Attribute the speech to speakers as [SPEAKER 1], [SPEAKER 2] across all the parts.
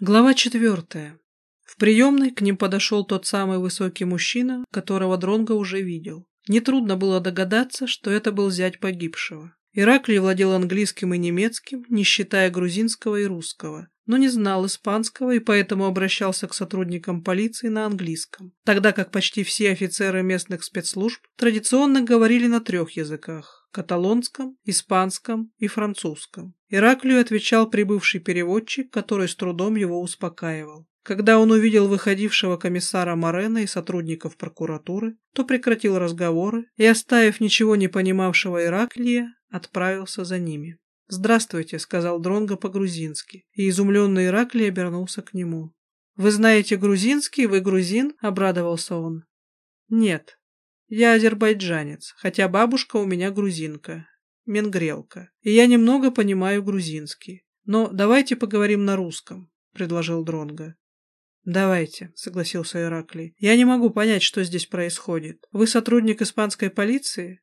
[SPEAKER 1] Глава четвертая. В приемной к ним подошел тот самый высокий мужчина, которого Дронго уже видел. Нетрудно было догадаться, что это был зять погибшего. Ираклий владел английским и немецким, не считая грузинского и русского, но не знал испанского и поэтому обращался к сотрудникам полиции на английском, тогда как почти все офицеры местных спецслужб традиционно говорили на трех языках – каталонском, испанском и французском. Ираклию отвечал прибывший переводчик, который с трудом его успокаивал. Когда он увидел выходившего комиссара Морена и сотрудников прокуратуры, то прекратил разговоры и, оставив ничего не понимавшего Ираклия, отправился за ними. «Здравствуйте», — сказал Дронго по-грузински, и изумленный Ираклий обернулся к нему. «Вы знаете грузинский? Вы грузин?» — обрадовался он. «Нет, я азербайджанец, хотя бабушка у меня грузинка, менгрелка, и я немного понимаю грузинский. Но давайте поговорим на русском», — предложил Дронго. «Давайте», — согласился Ираклий. «Я не могу понять, что здесь происходит. Вы сотрудник испанской полиции?»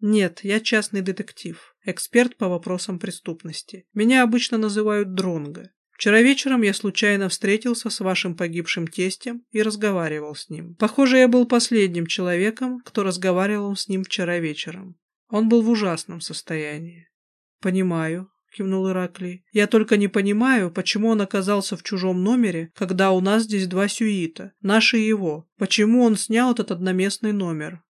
[SPEAKER 1] «Нет, я частный детектив, эксперт по вопросам преступности. Меня обычно называют Дронго. Вчера вечером я случайно встретился с вашим погибшим тестем и разговаривал с ним. Похоже, я был последним человеком, кто разговаривал с ним вчера вечером. Он был в ужасном состоянии». «Понимаю», — кивнул Ираклий. «Я только не понимаю, почему он оказался в чужом номере, когда у нас здесь два сюита, наш и его. Почему он снял этот одноместный номер?»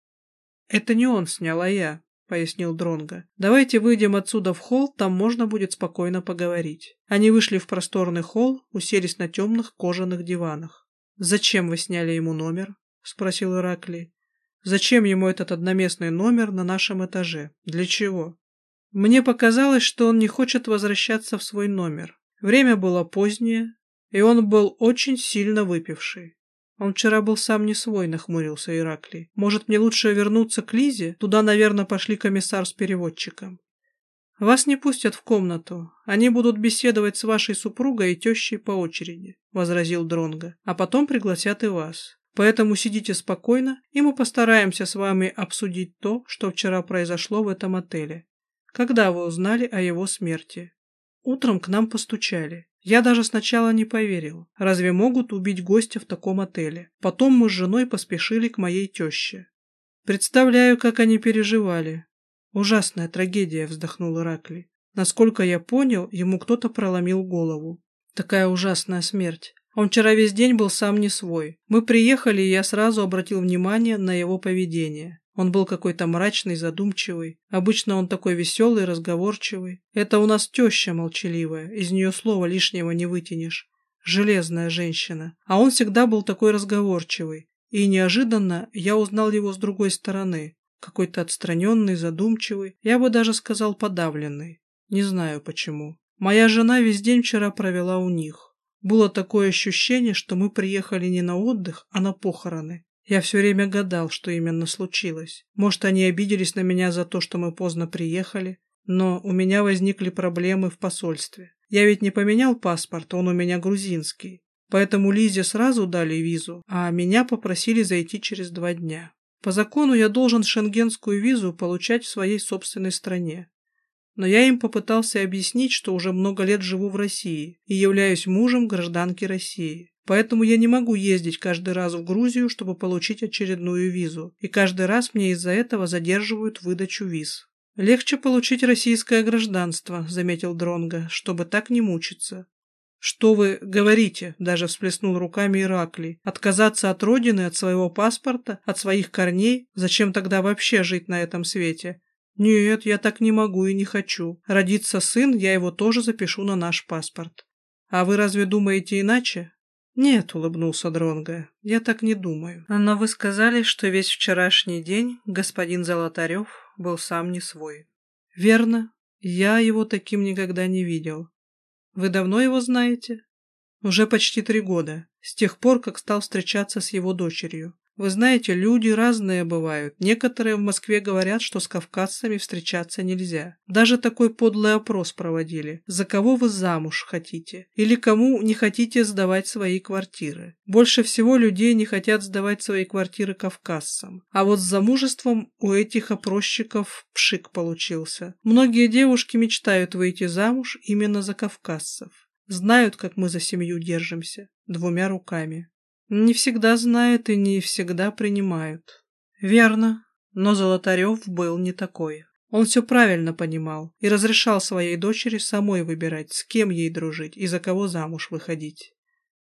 [SPEAKER 1] «Это не он снял, а я», — пояснил Дронго. «Давайте выйдем отсюда в холл, там можно будет спокойно поговорить». Они вышли в просторный холл, уселись на темных кожаных диванах. «Зачем вы сняли ему номер?» — спросил Ираклий. «Зачем ему этот одноместный номер на нашем этаже? Для чего?» Мне показалось, что он не хочет возвращаться в свой номер. Время было позднее, и он был очень сильно выпивший. Он вчера был сам не свой, нахмурился Ираклий. Может, мне лучше вернуться к Лизе? Туда, наверное, пошли комиссар с переводчиком. Вас не пустят в комнату. Они будут беседовать с вашей супругой и тещей по очереди, возразил Дронго. А потом пригласят и вас. Поэтому сидите спокойно, и мы постараемся с вами обсудить то, что вчера произошло в этом отеле. Когда вы узнали о его смерти? Утром к нам постучали. Я даже сначала не поверил. Разве могут убить гостя в таком отеле? Потом мы с женой поспешили к моей теще. Представляю, как они переживали. Ужасная трагедия, вздохнул Иракли. Насколько я понял, ему кто-то проломил голову. Такая ужасная смерть. Он вчера весь день был сам не свой. Мы приехали, и я сразу обратил внимание на его поведение. Он был какой-то мрачный, задумчивый. Обычно он такой веселый, разговорчивый. Это у нас теща молчаливая, из нее слова лишнего не вытянешь. Железная женщина. А он всегда был такой разговорчивый. И неожиданно я узнал его с другой стороны. Какой-то отстраненный, задумчивый, я бы даже сказал подавленный. Не знаю почему. Моя жена весь день вчера провела у них. Было такое ощущение, что мы приехали не на отдых, а на похороны. Я все время гадал, что именно случилось. Может, они обиделись на меня за то, что мы поздно приехали, но у меня возникли проблемы в посольстве. Я ведь не поменял паспорт, он у меня грузинский. Поэтому Лизе сразу дали визу, а меня попросили зайти через два дня. По закону я должен шенгенскую визу получать в своей собственной стране. Но я им попытался объяснить, что уже много лет живу в России и являюсь мужем гражданки России. Поэтому я не могу ездить каждый раз в Грузию, чтобы получить очередную визу, и каждый раз мне из-за этого задерживают выдачу виз. Легче получить российское гражданство, заметил Дронга, чтобы так не мучиться. Что вы говорите? даже всплеснул руками Ираклий. Отказаться от родины, от своего паспорта, от своих корней? Зачем тогда вообще жить на этом свете? Нет, я так не могу и не хочу. Родится сын, я его тоже запишу на наш паспорт. А вы разве думаете иначе? «Нет», — улыбнулся Дронго, — «я так не думаю. Но вы сказали, что весь вчерашний день господин Золотарев был сам не свой». «Верно. Я его таким никогда не видел. Вы давно его знаете?» «Уже почти три года, с тех пор, как стал встречаться с его дочерью. Вы знаете, люди разные бывают. Некоторые в Москве говорят, что с кавказцами встречаться нельзя. Даже такой подлый опрос проводили. За кого вы замуж хотите? Или кому не хотите сдавать свои квартиры? Больше всего людей не хотят сдавать свои квартиры кавказцам. А вот с замужеством у этих опросчиков пшик получился. Многие девушки мечтают выйти замуж именно за кавказцев. Знают, как мы за семью держимся, двумя руками. Не всегда знают и не всегда принимают. Верно, но Золотарев был не такой. Он все правильно понимал и разрешал своей дочери самой выбирать, с кем ей дружить и за кого замуж выходить.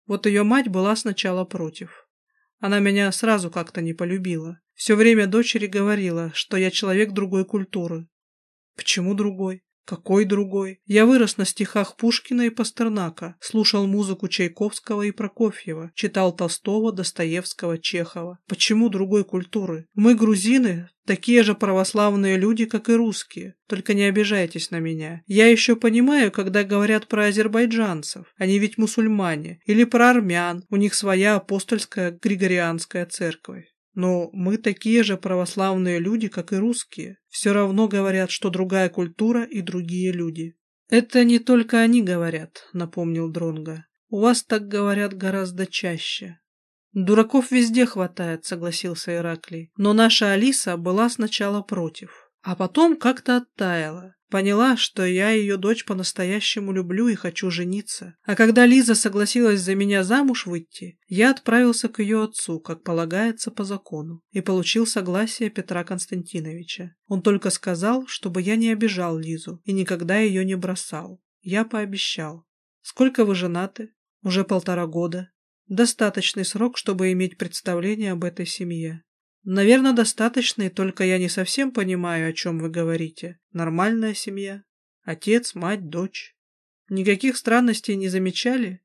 [SPEAKER 1] Вот ее мать была сначала против. Она меня сразу как-то не полюбила. Все время дочери говорила, что я человек другой культуры. Почему другой? Какой другой? Я вырос на стихах Пушкина и Пастернака, слушал музыку Чайковского и Прокофьева, читал Толстого, Достоевского, Чехова. Почему другой культуры? Мы, грузины, такие же православные люди, как и русские. Только не обижайтесь на меня. Я еще понимаю, когда говорят про азербайджанцев. Они ведь мусульмане. Или про армян. У них своя апостольская григорианская церковь. Но мы такие же православные люди, как и русские. Все равно говорят, что другая культура и другие люди. Это не только они говорят, напомнил Дронга. У вас так говорят гораздо чаще. Дураков везде хватает, согласился Ираклий. Но наша Алиса была сначала против, а потом как-то оттаяла. Поняла, что я ее дочь по-настоящему люблю и хочу жениться. А когда Лиза согласилась за меня замуж выйти, я отправился к ее отцу, как полагается по закону, и получил согласие Петра Константиновича. Он только сказал, чтобы я не обижал Лизу и никогда ее не бросал. Я пообещал. Сколько вы женаты? Уже полтора года. Достаточный срок, чтобы иметь представление об этой семье. Наверное, достаточный, только я не совсем понимаю, о чем вы говорите. Нормальная семья. Отец, мать, дочь. Никаких странностей не замечали?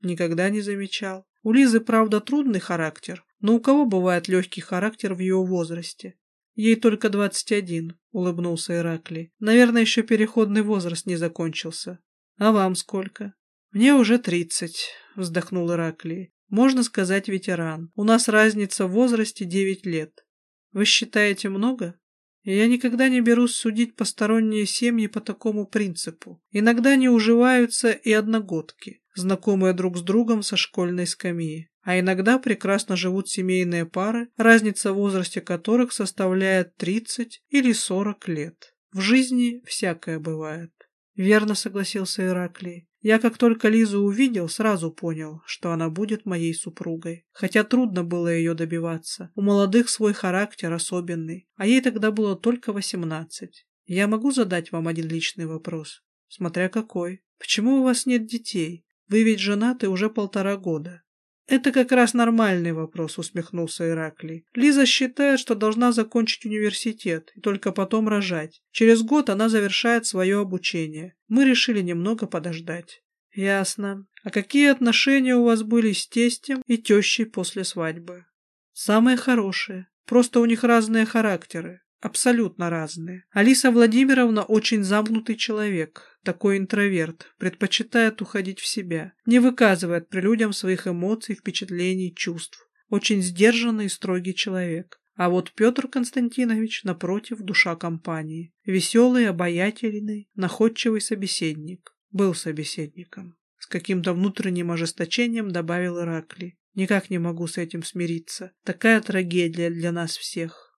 [SPEAKER 1] Никогда не замечал. У Лизы, правда, трудный характер, но у кого бывает легкий характер в ее возрасте? Ей только двадцать один, улыбнулся Ираклий. Наверное, еще переходный возраст не закончился. А вам сколько? Мне уже тридцать, вздохнул Ираклий. Можно сказать ветеран. У нас разница в возрасте 9 лет. Вы считаете много? Я никогда не берусь судить посторонние семьи по такому принципу. Иногда не уживаются и одногодки, знакомые друг с другом со школьной скамьи. А иногда прекрасно живут семейные пары, разница в возрасте которых составляет 30 или 40 лет. В жизни всякое бывает. Верно согласился Ираклий. Я как только Лизу увидел, сразу понял, что она будет моей супругой. Хотя трудно было ее добиваться. У молодых свой характер особенный, а ей тогда было только восемнадцать. Я могу задать вам один личный вопрос? Смотря какой. Почему у вас нет детей? Вы ведь женаты уже полтора года. «Это как раз нормальный вопрос», — усмехнулся Ираклий. «Лиза считает, что должна закончить университет и только потом рожать. Через год она завершает свое обучение. Мы решили немного подождать». «Ясно. А какие отношения у вас были с тестем и тещей после свадьбы?» «Самые хорошие. Просто у них разные характеры. Абсолютно разные. Алиса Владимировна очень замкнутый человек, такой интроверт, предпочитает уходить в себя, не выказывает при людям своих эмоций, впечатлений, чувств. Очень сдержанный и строгий человек. А вот Петр Константинович, напротив, душа компании. Веселый, обаятельный, находчивый собеседник. Был собеседником. С каким-то внутренним ожесточением добавил Иракли. Никак не могу с этим смириться. Такая трагедия для нас всех.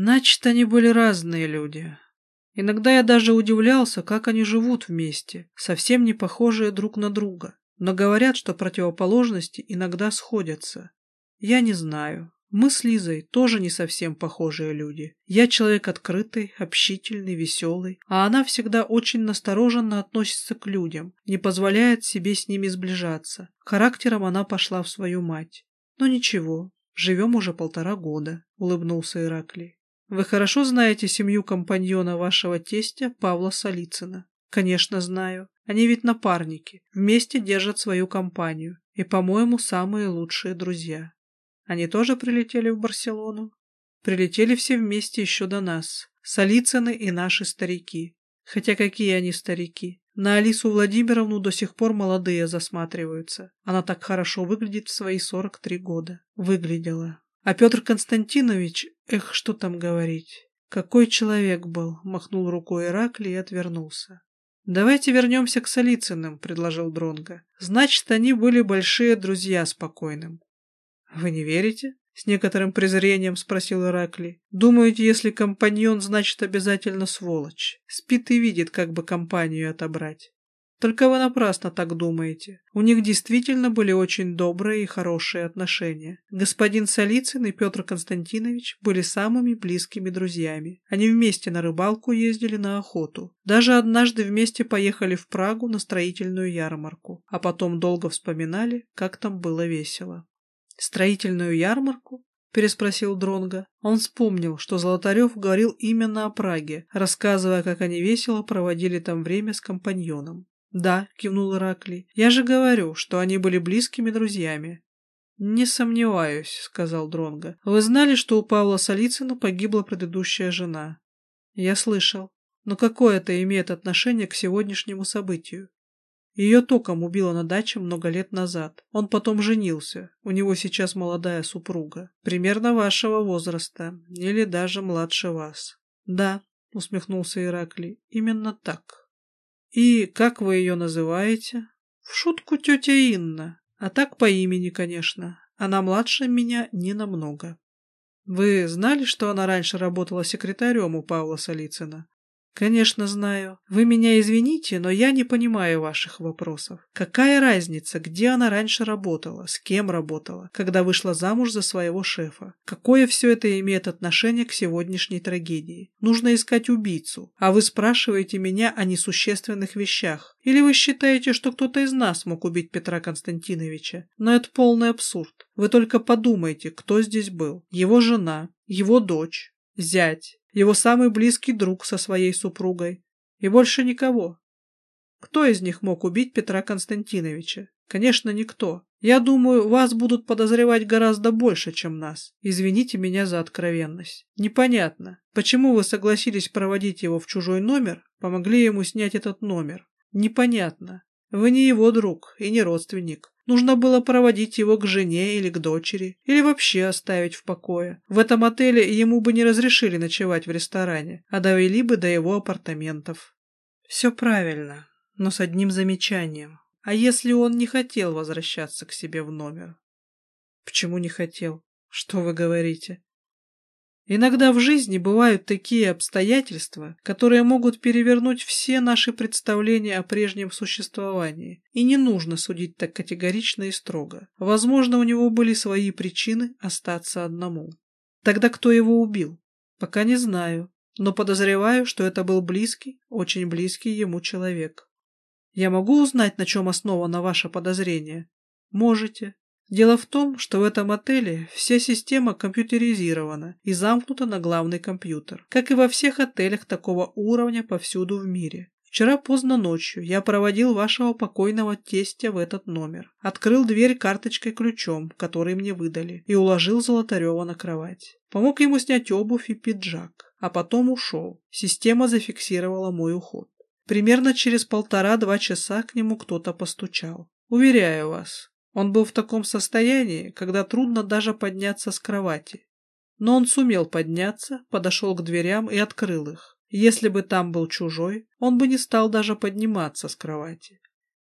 [SPEAKER 1] Значит, они были разные люди. Иногда я даже удивлялся, как они живут вместе, совсем не похожие друг на друга. Но говорят, что противоположности иногда сходятся. Я не знаю. Мы с Лизой тоже не совсем похожие люди. Я человек открытый, общительный, веселый, а она всегда очень настороженно относится к людям, не позволяет себе с ними сближаться. Характером она пошла в свою мать. Но ничего, живем уже полтора года, улыбнулся Ираклий. Вы хорошо знаете семью компаньона вашего тестя Павла Солицына? Конечно, знаю. Они ведь напарники, вместе держат свою компанию и, по-моему, самые лучшие друзья. Они тоже прилетели в Барселону? Прилетели все вместе еще до нас, Солицыны и наши старики. Хотя какие они старики? На Алису Владимировну до сих пор молодые засматриваются. Она так хорошо выглядит в свои 43 года. Выглядела. А Петр Константинович, эх, что там говорить. Какой человек был, махнул рукой Иракли и отвернулся. Давайте вернемся к Солицыным, предложил Дронга. Значит, они были большие друзья спокойным. Вы не верите? С некоторым презрением спросил Иракли. Думаете, если компаньон, значит обязательно сволочь. Спит и видит, как бы компанию отобрать. Только вы напрасно так думаете. У них действительно были очень добрые и хорошие отношения. Господин Солицын и Петр Константинович были самыми близкими друзьями. Они вместе на рыбалку ездили на охоту. Даже однажды вместе поехали в Прагу на строительную ярмарку, а потом долго вспоминали, как там было весело. Строительную ярмарку? переспросил Дронга. Он вспомнил, что Золотарев говорил именно о Праге, рассказывая, как они весело проводили там время с компаньоном. «Да», — кивнул Ираклий, — «я же говорю, что они были близкими друзьями». «Не сомневаюсь», — сказал Дронга. «Вы знали, что у Павла Солицына погибла предыдущая жена?» «Я слышал. Но какое это имеет отношение к сегодняшнему событию?» Ее током убило на даче много лет назад. Он потом женился. У него сейчас молодая супруга. Примерно вашего возраста. Или даже младше вас. Да, усмехнулся Ираклий. Именно так. И как вы ее называете? В шутку тетя Инна. А так по имени, конечно. Она младше меня не намного. Вы знали, что она раньше работала секретарем у Павла Солицына? «Конечно знаю. Вы меня извините, но я не понимаю ваших вопросов. Какая разница, где она раньше работала, с кем работала, когда вышла замуж за своего шефа? Какое все это имеет отношение к сегодняшней трагедии? Нужно искать убийцу, а вы спрашиваете меня о несущественных вещах. Или вы считаете, что кто-то из нас мог убить Петра Константиновича? Но это полный абсурд. Вы только подумайте, кто здесь был. Его жена, его дочь, зять, его самый близкий друг со своей супругой. И больше никого. Кто из них мог убить Петра Константиновича? Конечно, никто. Я думаю, вас будут подозревать гораздо больше, чем нас. Извините меня за откровенность. Непонятно, почему вы согласились проводить его в чужой номер, помогли ему снять этот номер. Непонятно. Вы не его друг и не родственник. Нужно было проводить его к жене или к дочери, или вообще оставить в покое. В этом отеле ему бы не разрешили ночевать в ресторане, а довели бы до его апартаментов. Все правильно, но с одним замечанием. А если он не хотел возвращаться к себе в номер? Почему не хотел? Что вы говорите? Иногда в жизни бывают такие обстоятельства, которые могут перевернуть все наши представления о прежнем существовании, и не нужно судить так категорично и строго. Возможно, у него были свои причины остаться одному. Тогда кто его убил? Пока не знаю, но подозреваю, что это был близкий, очень близкий ему человек. Я могу узнать, на чем основано ваше подозрение? Можете. Дело в том, что в этом отеле вся система компьютеризирована и замкнута на главный компьютер, как и во всех отелях такого уровня повсюду в мире. Вчера поздно ночью я проводил вашего покойного тестя в этот номер, открыл дверь карточкой-ключом, который мне выдали, и уложил Золотарева на кровать. Помог ему снять обувь и пиджак, а потом ушел. Система зафиксировала мой уход. Примерно через полтора-два часа к нему кто-то постучал. Уверяю вас, он был в таком состоянии, когда трудно даже подняться с кровати. Но он сумел подняться, подошел к дверям и открыл их. Если бы там был чужой, он бы не стал даже подниматься с кровати.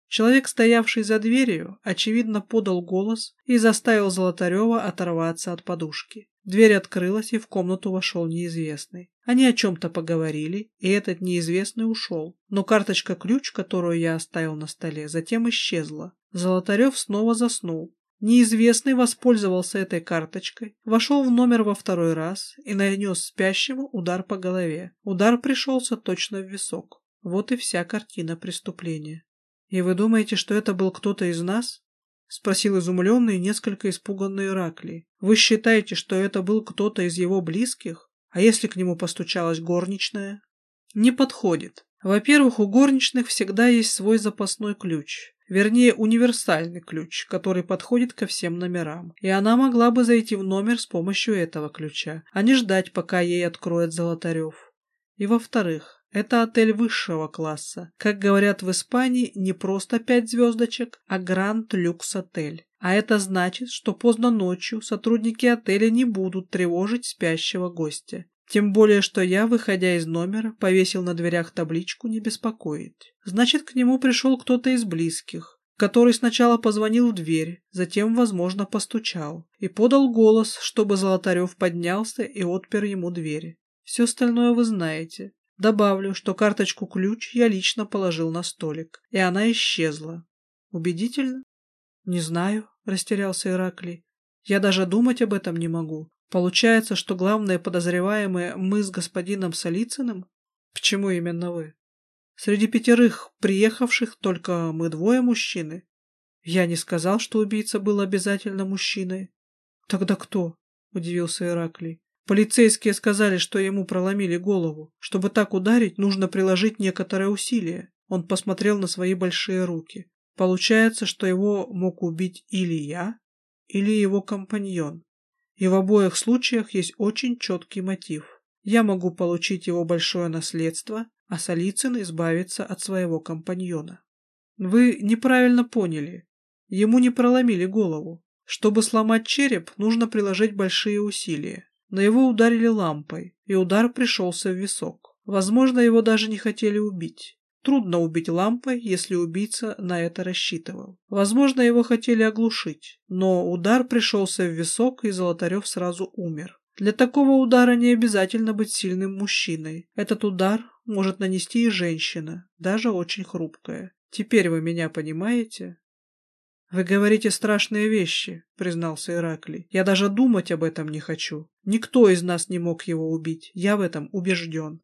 [SPEAKER 1] Человек, стоявший за дверью, очевидно подал голос и заставил Золотарева оторваться от подушки. Дверь открылась, и в комнату вошел неизвестный. Они о чем-то поговорили, и этот неизвестный ушел. Но карточка-ключ, которую я оставил на столе, затем исчезла. Золотарев снова заснул. Неизвестный воспользовался этой карточкой, вошел в номер во второй раз и нанес спящему удар по голове. Удар пришелся точно в висок. Вот и вся картина преступления. «И вы думаете, что это был кто-то из нас?» — спросил изумленный несколько испуганный Ираклий. «Вы считаете, что это был кто-то из его близких? А если к нему постучалась горничная?» «Не подходит. Во-первых, у горничных всегда есть свой запасной ключ. Вернее, универсальный ключ, который подходит ко всем номерам. И она могла бы зайти в номер с помощью этого ключа, а не ждать, пока ей откроет Золотарев. И во-вторых, это отель высшего класса. Как говорят в Испании, не просто пять звездочек, а Гранд Люкс Отель. А это значит, что поздно ночью сотрудники отеля не будут тревожить спящего гостя. Тем более, что я, выходя из номера, повесил на дверях табличку «Не беспокоить». Значит, к нему пришел кто-то из близких, который сначала позвонил в дверь, затем, возможно, постучал и подал голос, чтобы Золотарев поднялся и отпер ему двери. Все остальное вы знаете. Добавлю, что карточку-ключ я лично положил на столик, и она исчезла. Убедительно? Не знаю, растерялся Ираклий. Я даже думать об этом не могу. Получается, что главные подозреваемые мы с господином Солицыным? Почему именно вы? Среди пятерых приехавших только мы двое мужчины. Я не сказал, что убийца был обязательно мужчиной. Тогда кто? Удивился Ираклий. Полицейские сказали, что ему проломили голову. Чтобы так ударить, нужно приложить некоторое усилие. Он посмотрел на свои большие руки. Получается, что его мог убить или я, или его компаньон. И в обоих случаях есть очень четкий мотив. Я могу получить его большое наследство, а Солицын избавиться от своего компаньона. Вы неправильно поняли. Ему не проломили голову. Чтобы сломать череп, нужно приложить большие усилия. Но его ударили лампой, и удар пришелся в висок. Возможно, его даже не хотели убить. Трудно убить лампой, если убийца на это рассчитывал. Возможно, его хотели оглушить, но удар пришелся в висок, и Золотарев сразу умер. Для такого удара не обязательно быть сильным мужчиной. Этот удар может нанести и женщина, даже очень хрупкая. Теперь вы меня понимаете? «Вы говорите страшные вещи», — признался Ираклий. «Я даже думать об этом не хочу. Никто из нас не мог его убить, я в этом убежден.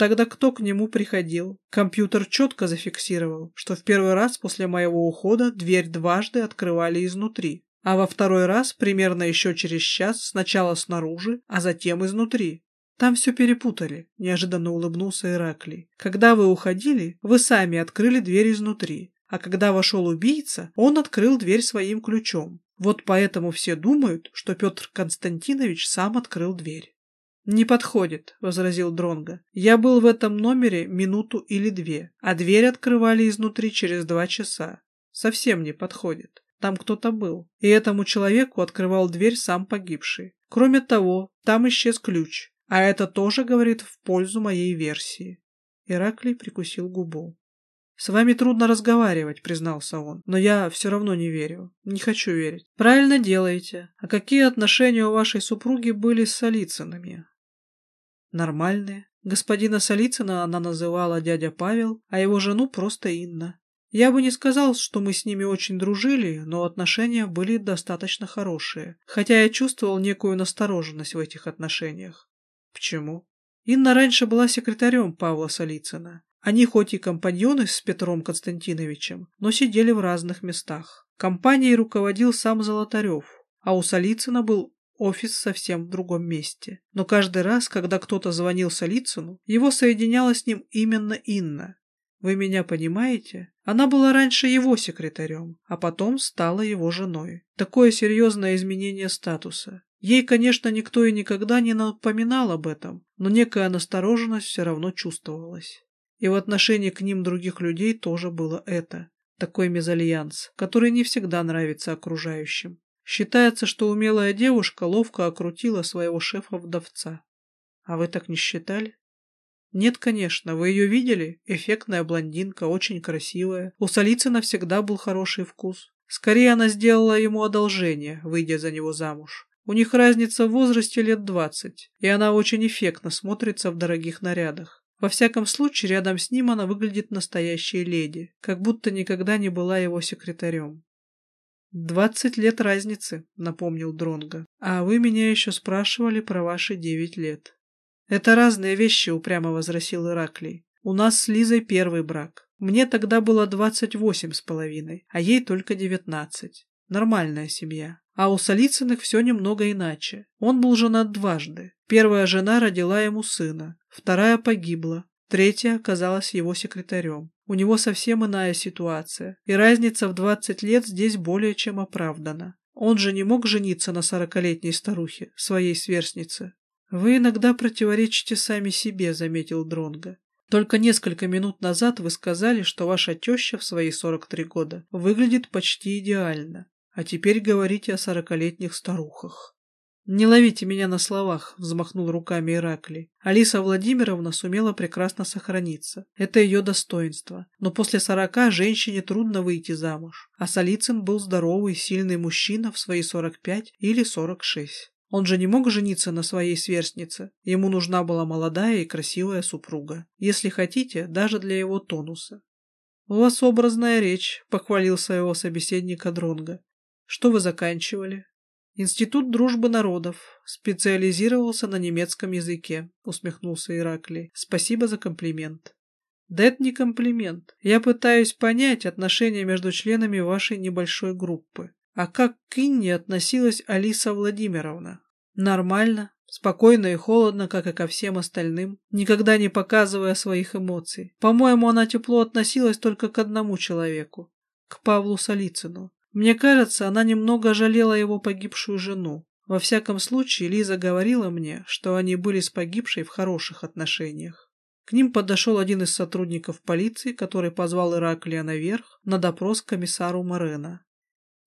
[SPEAKER 1] Тогда кто к нему приходил? Компьютер четко зафиксировал, что в первый раз после моего ухода дверь дважды открывали изнутри, а во второй раз примерно еще через час сначала снаружи, а затем изнутри. Там все перепутали, неожиданно улыбнулся Ираклий. Когда вы уходили, вы сами открыли дверь изнутри, а когда вошел убийца, он открыл дверь своим ключом. Вот поэтому все думают, что Петр Константинович сам открыл дверь. «Не подходит», — возразил Дронго. «Я был в этом номере минуту или две, а дверь открывали изнутри через два часа. Совсем не подходит. Там кто-то был, и этому человеку открывал дверь сам погибший. Кроме того, там исчез ключ, а это тоже говорит в пользу моей версии». Ираклий прикусил губу. «С вами трудно разговаривать», — признался он, — «но я все равно не верю. Не хочу верить». «Правильно делаете. А какие отношения у вашей супруги были с Солицынами?» «Нормальные. Господина Солицына она называла дядя Павел, а его жену просто Инна. Я бы не сказал, что мы с ними очень дружили, но отношения были достаточно хорошие, хотя я чувствовал некую настороженность в этих отношениях. Почему? Инна раньше была секретарем Павла Солицына. Они хоть и компаньоны с Петром Константиновичем, но сидели в разных местах. Компанией руководил сам Золотарев, а у Солицына был офис совсем в другом месте. Но каждый раз, когда кто-то звонил Солицыну, его соединяла с ним именно Инна. Вы меня понимаете? Она была раньше его секретарем, а потом стала его женой. Такое серьезное изменение статуса. Ей, конечно, никто и никогда не напоминал об этом, но некая настороженность все равно чувствовалась. И в отношении к ним других людей тоже было это. Такой мезальянс, который не всегда нравится окружающим. Считается, что умелая девушка ловко окрутила своего шефа-вдовца. А вы так не считали? Нет, конечно, вы ее видели? Эффектная блондинка, очень красивая. У Солицына всегда был хороший вкус. Скорее, она сделала ему одолжение, выйдя за него замуж. У них разница в возрасте лет двадцать, и она очень эффектно смотрится в дорогих нарядах. Во всяком случае, рядом с ним она выглядит настоящей леди, как будто никогда не была его секретарем. «Двадцать лет разницы», — напомнил Дронго. «А вы меня еще спрашивали про ваши девять лет». «Это разные вещи», — упрямо возразил Ираклий. «У нас с Лизой первый брак. Мне тогда было двадцать восемь с половиной, а ей только девятнадцать. Нормальная семья. А у Солицыных все немного иначе. Он был женат дважды. Первая жена родила ему сына, вторая погибла, третья оказалась его секретарем. У него совсем иная ситуация, и разница в 20 лет здесь более чем оправдана. Он же не мог жениться на сорокалетней старухе, своей сверстнице. «Вы иногда противоречите сами себе», — заметил Дронга. «Только несколько минут назад вы сказали, что ваша теща в свои 43 года выглядит почти идеально. А теперь говорите о сорокалетних старухах. «Не ловите меня на словах», — взмахнул руками Ираклий. Алиса Владимировна сумела прекрасно сохраниться. Это ее достоинство. Но после сорока женщине трудно выйти замуж. А Солицын был здоровый, сильный мужчина в свои сорок пять или сорок шесть. Он же не мог жениться на своей сверстнице. Ему нужна была молодая и красивая супруга. Если хотите, даже для его тонуса. «У вас образная речь», — похвалил своего собеседника Дронга. «Что вы заканчивали?» «Институт дружбы народов. Специализировался на немецком языке», — усмехнулся Ираклий. «Спасибо за комплимент». «Да это не комплимент. Я пытаюсь понять отношения между членами вашей небольшой группы. А как к Инне относилась Алиса Владимировна? Нормально, спокойно и холодно, как и ко всем остальным, никогда не показывая своих эмоций. По-моему, она тепло относилась только к одному человеку, к Павлу Солицыну. Мне кажется, она немного жалела его погибшую жену. Во всяком случае, Лиза говорила мне, что они были с погибшей в хороших отношениях. К ним подошел один из сотрудников полиции, который позвал Ираклия наверх на допрос к комиссару Морена.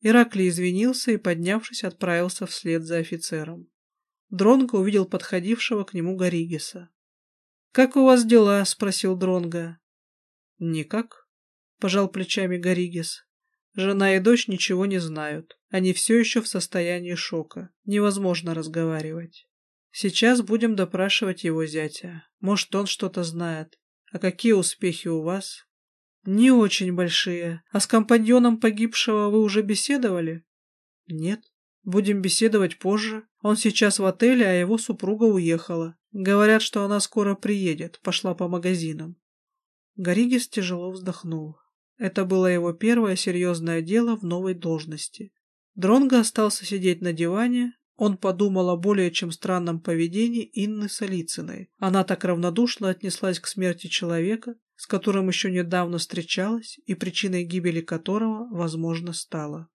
[SPEAKER 1] Ираклий извинился и, поднявшись, отправился вслед за офицером. Дронго увидел подходившего к нему Горигиса. «Как у вас дела?» — спросил Дронго. «Никак», — пожал плечами Горигис. «Жена и дочь ничего не знают. Они все еще в состоянии шока. Невозможно разговаривать. Сейчас будем допрашивать его зятя. Может, он что-то знает. А какие успехи у вас?» «Не очень большие. А с компаньоном погибшего вы уже беседовали?» «Нет. Будем беседовать позже. Он сейчас в отеле, а его супруга уехала. Говорят, что она скоро приедет, пошла по магазинам». Горигис тяжело вздохнул. Это было его первое серьезное дело в новой должности. Дронго остался сидеть на диване, он подумал о более чем странном поведении Инны Солицыной. Она так равнодушно отнеслась к смерти человека, с которым еще недавно встречалась и причиной гибели которого, возможно, стала.